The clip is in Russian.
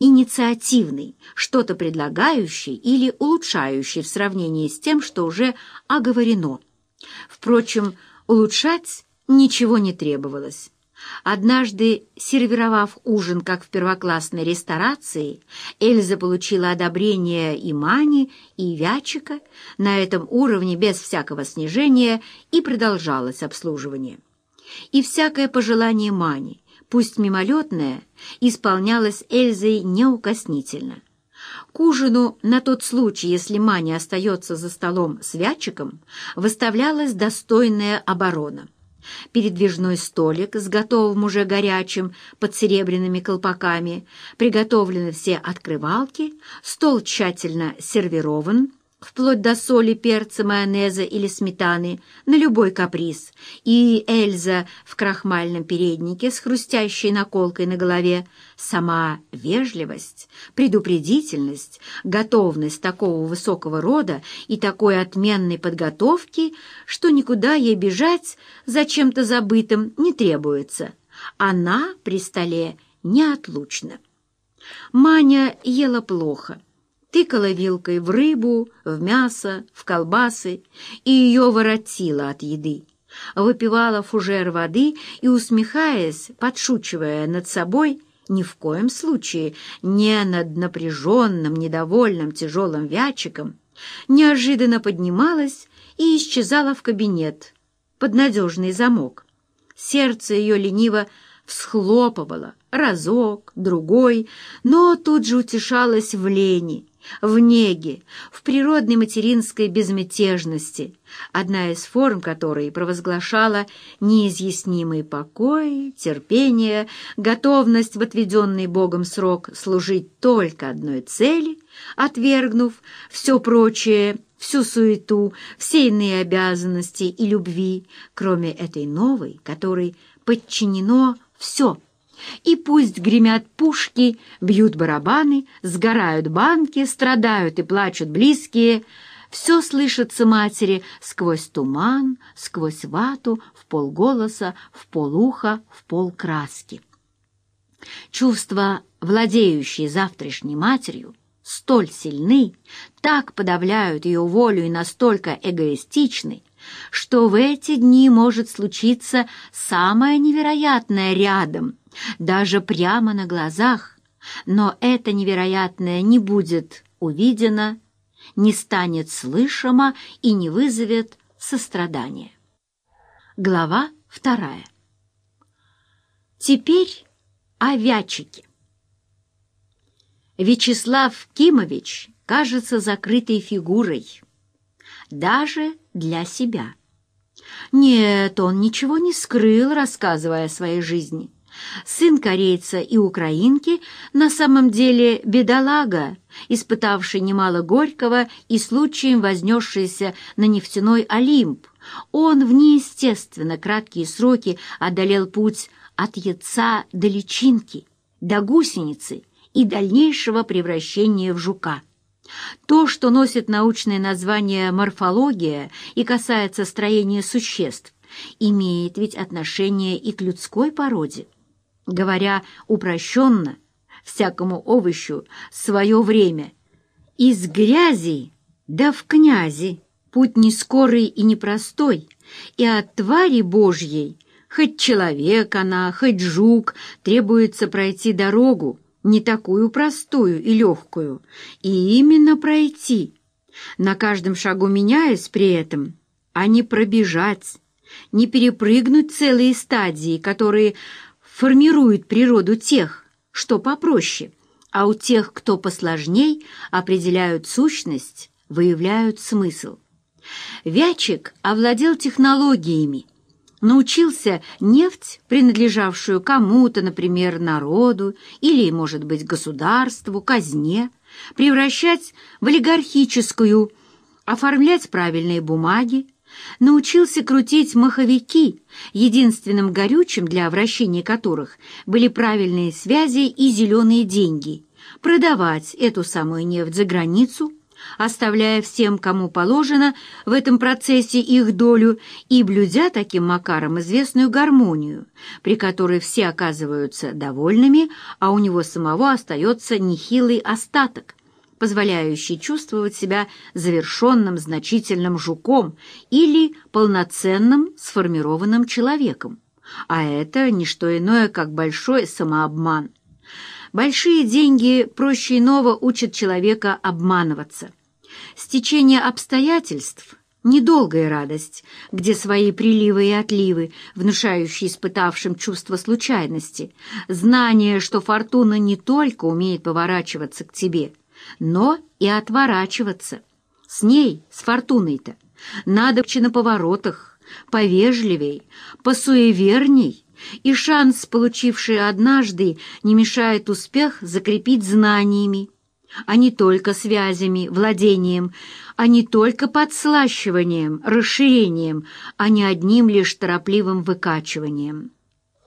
инициативный, что-то предлагающий или улучшающий в сравнении с тем, что уже оговорено. Впрочем, улучшать ничего не требовалось. Однажды, сервировав ужин как в первоклассной ресторации, Эльза получила одобрение и Мани, и Вячика на этом уровне без всякого снижения и продолжалось обслуживание. И всякое пожелание Мани, пусть мимолетное, исполнялось Эльзой неукоснительно. К ужину на тот случай, если Маня остается за столом с Вячиком, выставлялась достойная оборона — передвижной столик с готовым уже горячим под серебряными колпаками, приготовлены все открывалки, стол тщательно сервирован, вплоть до соли, перца, майонеза или сметаны, на любой каприз, и Эльза в крахмальном переднике с хрустящей наколкой на голове, сама вежливость, предупредительность, готовность такого высокого рода и такой отменной подготовки, что никуда ей бежать за чем-то забытым не требуется. Она при столе неотлучна. Маня ела плохо тыкала вилкой в рыбу, в мясо, в колбасы, и ее воротило от еды. Выпивала фужер воды и, усмехаясь, подшучивая над собой, ни в коем случае не над напряженным, недовольным, тяжелым вячиком, неожиданно поднималась и исчезала в кабинет под надежный замок. Сердце ее лениво всхлопывало разок, другой, но тут же утешалось в лени, в неге, в природной материнской безмятежности, одна из форм которой провозглашала неизъяснимый покой, терпение, готовность в отведенный Богом срок служить только одной цели, отвергнув все прочее, всю суету, все иные обязанности и любви, кроме этой новой, которой подчинено все — и пусть гремят пушки, бьют барабаны, сгорают банки, страдают и плачут близкие, все слышится матери сквозь туман, сквозь вату, в полголоса, в полуха, в полкраски. Чувства, владеющие завтрашней матерью, столь сильны, так подавляют ее волю и настолько эгоистичны, что в эти дни может случиться самое невероятное рядом, даже прямо на глазах, но это невероятное не будет увидено, не станет слышимо и не вызовет сострадания. Глава вторая. Теперь о Вячике. Вячеслав Кимович кажется закрытой фигурой, даже для себя. Нет, он ничего не скрыл, рассказывая о своей жизни. Сын корейца и украинки на самом деле бедолага, испытавший немало горького и случаем вознесшийся на нефтяной Олимп. Он в неестественно краткие сроки одолел путь от яйца до личинки, до гусеницы и дальнейшего превращения в жука. То, что носит научное название морфология и касается строения существ, имеет ведь отношение и к людской породе. Говоря упрощенно, всякому овощу свое время. Из грязи да в князи путь не скорый и непростой, и от твари Божьей, хоть человек она, хоть жук, требуется пройти дорогу, не такую простую и легкую, и именно пройти, на каждом шагу меняясь при этом, а не пробежать, не перепрыгнуть целые стадии, которые формируют природу тех, что попроще, а у тех, кто посложней, определяют сущность, выявляют смысл. Вячик овладел технологиями, научился нефть, принадлежавшую кому-то, например, народу или, может быть, государству, казне, превращать в олигархическую, оформлять правильные бумаги, научился крутить маховики, единственным горючим для вращения которых были правильные связи и зеленые деньги, продавать эту самую нефть за границу, оставляя всем, кому положено, в этом процессе их долю и блюдя таким макаром известную гармонию, при которой все оказываются довольными, а у него самого остается нехилый остаток, позволяющий чувствовать себя завершенным значительным жуком или полноценным сформированным человеком. А это не что иное, как большой самообман. Большие деньги проще иного учат человека обманываться. Стечение обстоятельств — недолгая радость, где свои приливы и отливы, внушающие испытавшим чувство случайности, знание, что фортуна не только умеет поворачиваться к тебе, но и отворачиваться. С ней, с фортуной-то, надо на поворотах, повежливей, посуеверней, и шанс, получивший однажды, не мешает успех закрепить знаниями, а не только связями, владением, а не только подслащиванием, расширением, а не одним лишь торопливым выкачиванием.